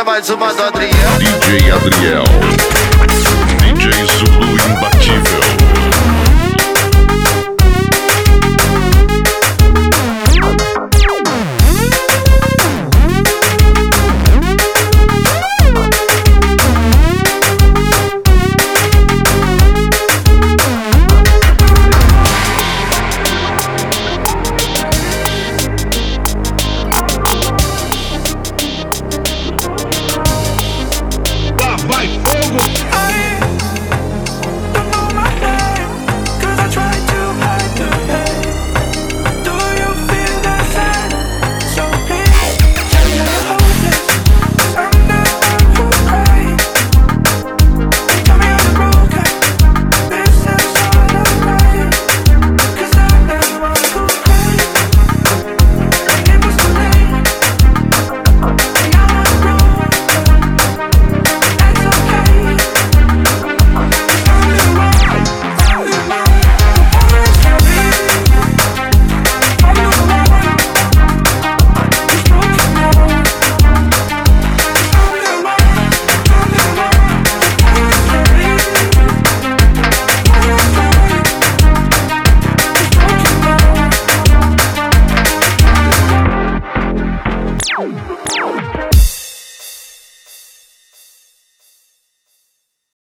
é mais uma do Adriel. DJ Adriel. DJ Zulu imbatível.